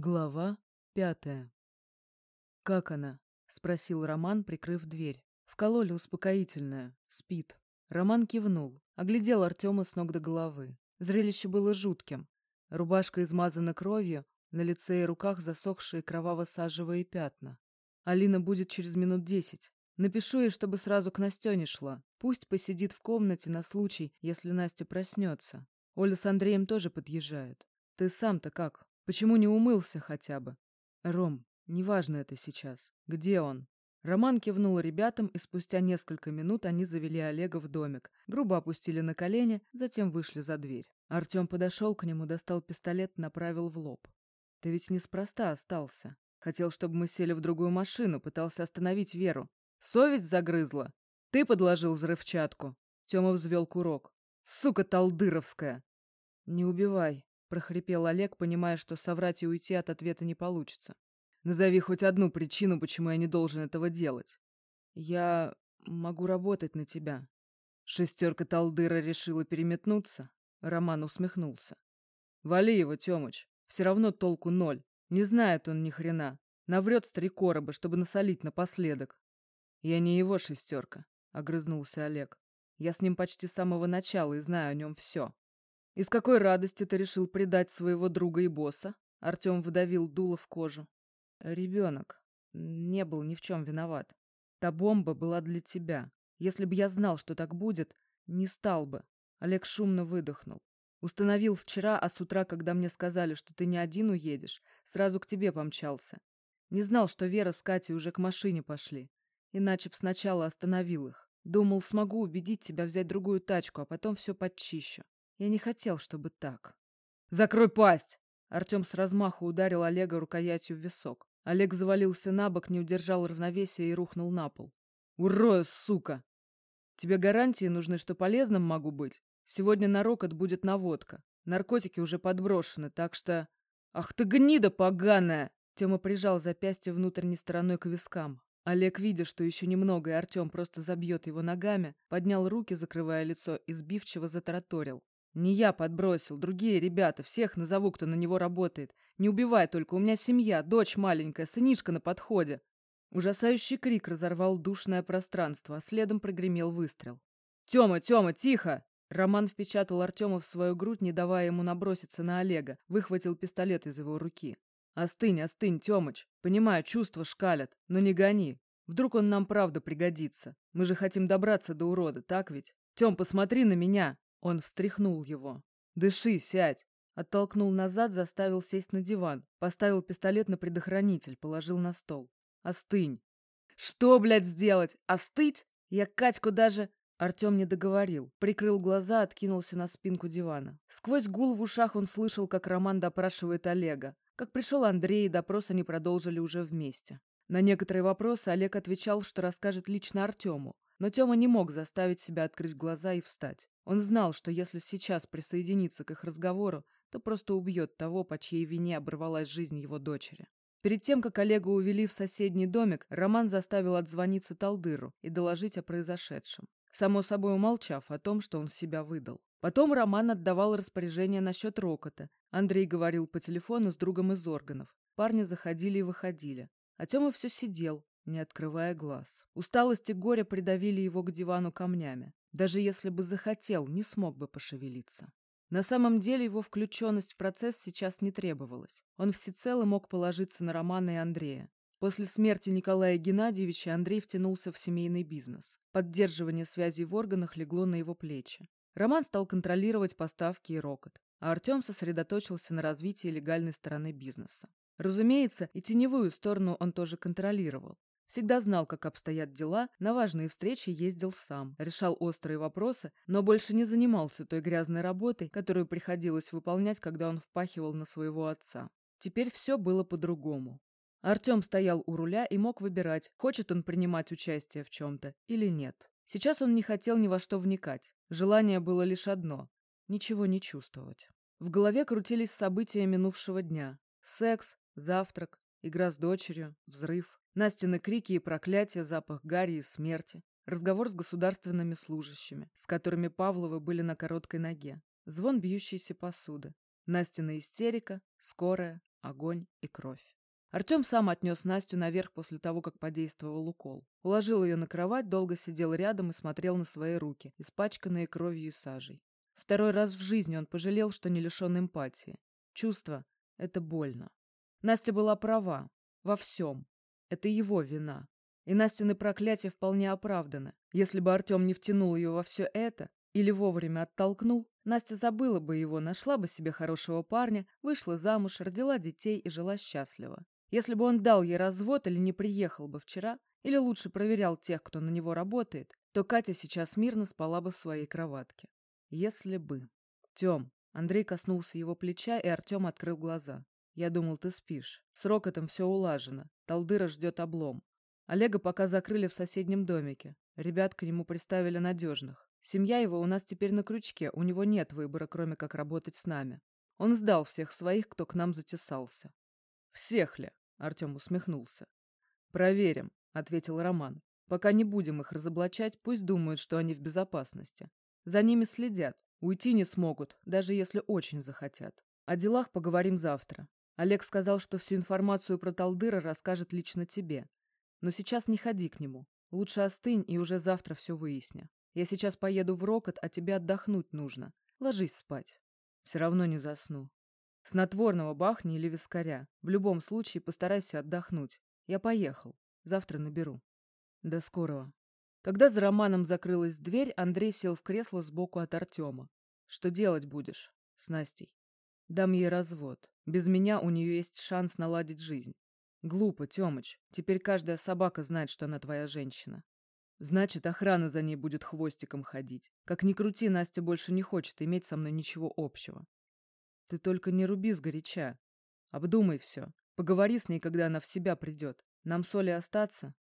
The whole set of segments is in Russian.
Глава пятая. «Как она?» — спросил Роман, прикрыв дверь. Вкололи успокоительное. Спит. Роман кивнул, оглядел Артема с ног до головы. Зрелище было жутким. Рубашка измазана кровью, на лице и руках засохшие кроваво-сажевые пятна. Алина будет через минут десять. Напишу ей, чтобы сразу к Настене шла. Пусть посидит в комнате на случай, если Настя проснется. Оля с Андреем тоже подъезжают. Ты сам-то как? Почему не умылся хотя бы? Ром, неважно это сейчас. Где он? Роман кивнул ребятам, и спустя несколько минут они завели Олега в домик, грубо опустили на колени, затем вышли за дверь. Артем подошел к нему, достал пистолет, направил в лоб. «Ты ведь неспроста остался. Хотел, чтобы мы сели в другую машину, пытался остановить Веру. Совесть загрызла. Ты подложил взрывчатку». Тёма взвел курок. «Сука талдыровская!» «Не убивай», — прохрипел Олег, понимая, что соврать и уйти от ответа не получится. «Назови хоть одну причину, почему я не должен этого делать». «Я могу работать на тебя». Шестерка Талдыра решила переметнуться. Роман усмехнулся. «Вали его, Тёмыч. Все равно толку ноль. Не знает он ни хрена. Наврет с три короба, чтобы насолить напоследок». «Я не его шестерка», — огрызнулся Олег. «Я с ним почти с самого начала и знаю о нем все. «Из какой радости ты решил предать своего друга и босса?» Артем выдавил дуло в кожу. «Ребенок. Не был ни в чем виноват. Та бомба была для тебя. Если бы я знал, что так будет, не стал бы». Олег шумно выдохнул. «Установил вчера, а с утра, когда мне сказали, что ты не один уедешь, сразу к тебе помчался. Не знал, что Вера с Катей уже к машине пошли. Иначе б сначала остановил их. Думал, смогу убедить тебя взять другую тачку, а потом все подчищу. Я не хотел, чтобы так. «Закрой пасть!» Артем с размаху ударил Олега рукоятью в висок. Олег завалился на бок, не удержал равновесия и рухнул на пол. «Урою, сука! Тебе гарантии нужны, что полезным могу быть? Сегодня на рокот будет наводка. Наркотики уже подброшены, так что... Ах ты гнида поганая!» Тёма прижал запястье внутренней стороной к вискам. Олег, видя, что еще немного, и Артем просто забьет его ногами, поднял руки, закрывая лицо, и сбивчиво затараторил. Не я подбросил, другие ребята, всех назову, кто на него работает. Не убивай только, у меня семья, дочь маленькая, сынишка на подходе. Ужасающий крик разорвал душное пространство, а следом прогремел выстрел. «Тёма, Тёма, тихо!» Роман впечатал Артема в свою грудь, не давая ему наброситься на Олега, выхватил пистолет из его руки. «Остынь, остынь, Тёмыч. Понимаю, чувства шкалят, но не гони. Вдруг он нам правда пригодится. Мы же хотим добраться до урода, так ведь? Тём, посмотри на меня!» Он встряхнул его. «Дыши, сядь!» Оттолкнул назад, заставил сесть на диван. Поставил пистолет на предохранитель, положил на стол. «Остынь!» «Что, блядь, сделать? Остыть? Я Катьку даже...» Артем не договорил. Прикрыл глаза, откинулся на спинку дивана. Сквозь гул в ушах он слышал, как Роман допрашивает Олега. Как пришел Андрей, и допрос они продолжили уже вместе. На некоторые вопросы Олег отвечал, что расскажет лично Артему. Но Тёма не мог заставить себя открыть глаза и встать. Он знал, что если сейчас присоединиться к их разговору, то просто убьет того, по чьей вине оборвалась жизнь его дочери. Перед тем, как Олега увели в соседний домик, Роман заставил отзвониться Талдыру и доложить о произошедшем. Само собой умолчав о том, что он себя выдал. Потом Роман отдавал распоряжение насчет Рокота. Андрей говорил по телефону с другом из органов. Парни заходили и выходили. А Тёма все сидел, не открывая глаз. Усталость и горе придавили его к дивану камнями. Даже если бы захотел, не смог бы пошевелиться. На самом деле его включенность в процесс сейчас не требовалась. Он всецело мог положиться на Романа и Андрея. После смерти Николая Геннадьевича Андрей втянулся в семейный бизнес. Поддерживание связей в органах легло на его плечи. Роман стал контролировать поставки и рокот, а Артем сосредоточился на развитии легальной стороны бизнеса. Разумеется, и теневую сторону он тоже контролировал. Всегда знал, как обстоят дела, на важные встречи ездил сам, решал острые вопросы, но больше не занимался той грязной работой, которую приходилось выполнять, когда он впахивал на своего отца. Теперь все было по-другому. Артем стоял у руля и мог выбирать, хочет он принимать участие в чем-то или нет. Сейчас он не хотел ни во что вникать. Желание было лишь одно – ничего не чувствовать. В голове крутились события минувшего дня. Секс, завтрак, игра с дочерью, взрыв. Настины крики и проклятия, запах гари и смерти. Разговор с государственными служащими, с которыми Павловы были на короткой ноге. Звон бьющейся посуды. Настина истерика, скорая, огонь и кровь. Артем сам отнес Настю наверх после того, как подействовал укол. Уложил ее на кровать, долго сидел рядом и смотрел на свои руки, испачканные кровью и сажей. Второй раз в жизни он пожалел, что не лишен эмпатии. Чувство — это больно. Настя была права. Во всем. Это его вина. И Настины проклятия вполне оправданы. Если бы Артем не втянул ее во все это или вовремя оттолкнул, Настя забыла бы его, нашла бы себе хорошего парня, вышла замуж, родила детей и жила счастливо. Если бы он дал ей развод или не приехал бы вчера, или лучше проверял тех, кто на него работает, то Катя сейчас мирно спала бы в своей кроватке. Если бы. Тем. Андрей коснулся его плеча, и Артем открыл глаза. Я думал, ты спишь. С Рокотом все улажено. Талдыра ждет облом. Олега пока закрыли в соседнем домике. Ребят к нему приставили надежных. Семья его у нас теперь на крючке, у него нет выбора, кроме как работать с нами. Он сдал всех своих, кто к нам затесался. Всех ли? Артем усмехнулся. «Проверим», — ответил Роман. «Пока не будем их разоблачать, пусть думают, что они в безопасности. За ними следят, уйти не смогут, даже если очень захотят. О делах поговорим завтра. Олег сказал, что всю информацию про Талдыра расскажет лично тебе. Но сейчас не ходи к нему. Лучше остынь и уже завтра все выясни. Я сейчас поеду в Рокот, а тебе отдохнуть нужно. Ложись спать. Все равно не засну. Снотворного бахни или вискаря. В любом случае постарайся отдохнуть. Я поехал. Завтра наберу. До скорого. Когда за Романом закрылась дверь, Андрей сел в кресло сбоку от Артема. Что делать будешь с Настей? Дам ей развод. Без меня у нее есть шанс наладить жизнь. Глупо, Тёмыч. Теперь каждая собака знает, что она твоя женщина. Значит, охрана за ней будет хвостиком ходить. Как ни крути, Настя больше не хочет иметь со мной ничего общего. Ты только не руби сгоряча. Обдумай все. Поговори с ней, когда она в себя придет. Нам с Олей остаться?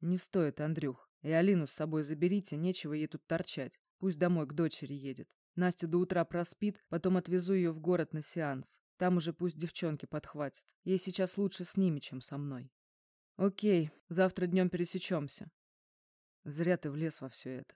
Не стоит, Андрюх. И Алину с собой заберите, нечего ей тут торчать. Пусть домой к дочери едет. Настя до утра проспит, потом отвезу ее в город на сеанс. Там уже пусть девчонки подхватят. Ей сейчас лучше с ними, чем со мной. Окей, завтра днем пересечемся. Зря ты влез во все это.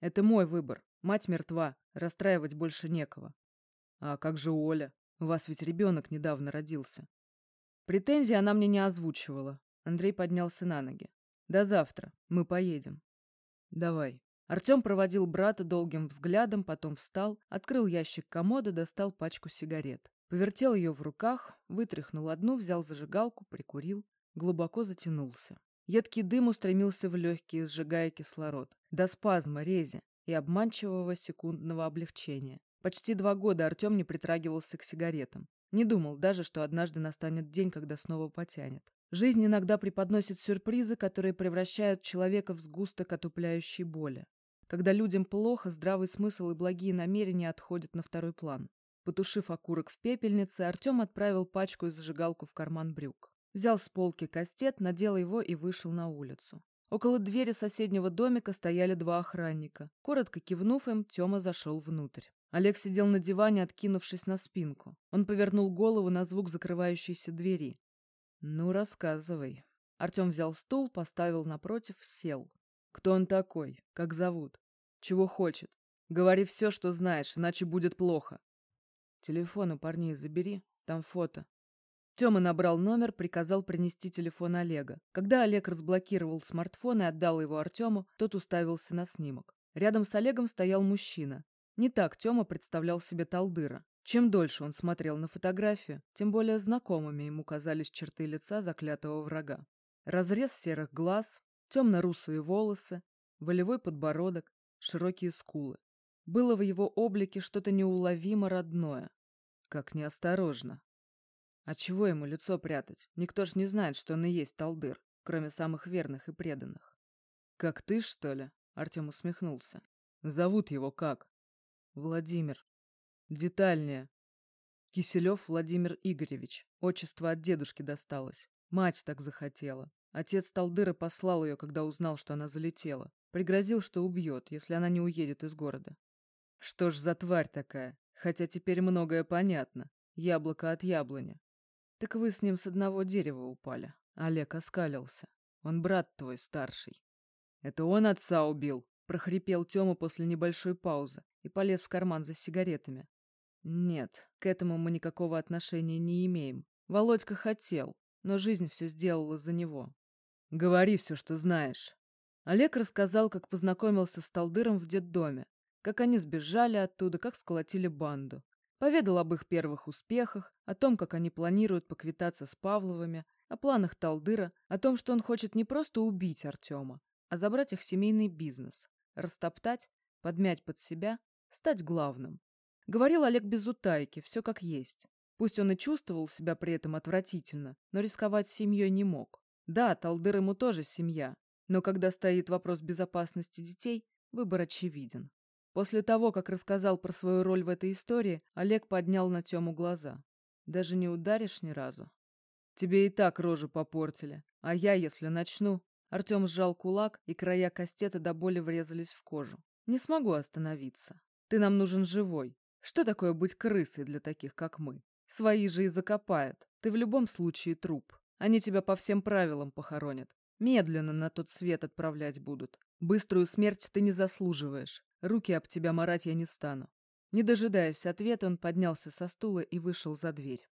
Это мой выбор. Мать мертва, расстраивать больше некого. А как же Оля? У вас ведь ребенок недавно родился. Претензии она мне не озвучивала. Андрей поднялся на ноги. До завтра. Мы поедем. Давай. Артем проводил брата долгим взглядом, потом встал, открыл ящик комода, достал пачку сигарет. Повертел ее в руках, вытряхнул одну, взял зажигалку, прикурил, глубоко затянулся. Едкий дым устремился в легкие, сжигая кислород. До спазма, рези и обманчивого секундного облегчения. Почти два года Артем не притрагивался к сигаретам. Не думал даже, что однажды настанет день, когда снова потянет. Жизнь иногда преподносит сюрпризы, которые превращают человека в сгусток отупляющей боли. Когда людям плохо, здравый смысл и благие намерения отходят на второй план. Потушив окурок в пепельнице, Артем отправил пачку и зажигалку в карман брюк. Взял с полки кастет, надел его и вышел на улицу. Около двери соседнего домика стояли два охранника. Коротко кивнув им, Тёма зашел внутрь. Олег сидел на диване, откинувшись на спинку. Он повернул голову на звук закрывающейся двери. «Ну, рассказывай». Артем взял стул, поставил напротив, сел. «Кто он такой? Как зовут? Чего хочет? Говори все, что знаешь, иначе будет плохо». «Телефон у парней забери, там фото». Тёма набрал номер, приказал принести телефон Олега. Когда Олег разблокировал смартфон и отдал его Артему, тот уставился на снимок. Рядом с Олегом стоял мужчина. Не так Тёма представлял себе Талдыра. Чем дольше он смотрел на фотографию, тем более знакомыми ему казались черты лица заклятого врага. Разрез серых глаз, темно-русые волосы, волевой подбородок, широкие скулы. Было в его облике что-то неуловимо родное. Как неосторожно. А чего ему лицо прятать? Никто ж не знает, что он и есть Талдыр, кроме самых верных и преданных. «Как ты, что ли?» — Артем усмехнулся. «Зовут его как?» Владимир. Детальнее. Киселев Владимир Игоревич. Отчество от дедушки досталось. Мать так захотела. Отец Талдыра послал ее, когда узнал, что она залетела. Пригрозил, что убьет, если она не уедет из города. Что ж за тварь такая? Хотя теперь многое понятно. Яблоко от яблони. Так вы с ним с одного дерева упали. Олег оскалился. Он брат твой старший. Это он отца убил, прохрипел Тёма после небольшой паузы и полез в карман за сигаретами. Нет, к этому мы никакого отношения не имеем. Володька хотел, но жизнь все сделала за него. Говори все, что знаешь. Олег рассказал, как познакомился с Талдыром в детдоме, как они сбежали оттуда, как сколотили банду. Поведал об их первых успехах, о том, как они планируют поквитаться с Павловыми, о планах Талдыра, о том, что он хочет не просто убить Артема, а забрать их семейный бизнес, растоптать, подмять под себя, стать главным. Говорил Олег без утайки, все как есть. Пусть он и чувствовал себя при этом отвратительно, но рисковать семьей не мог. Да, Талдыр ему тоже семья, но когда стоит вопрос безопасности детей, выбор очевиден. После того, как рассказал про свою роль в этой истории, Олег поднял на Тему глаза. «Даже не ударишь ни разу?» «Тебе и так рожу попортили, а я, если начну...» Артем сжал кулак, и края кастета до боли врезались в кожу. «Не смогу остановиться. Ты нам нужен живой. Что такое быть крысой для таких, как мы? Свои же и закопают. Ты в любом случае труп. Они тебя по всем правилам похоронят. Медленно на тот свет отправлять будут. Быструю смерть ты не заслуживаешь. Руки об тебя марать я не стану. Не дожидаясь ответа, он поднялся со стула и вышел за дверь.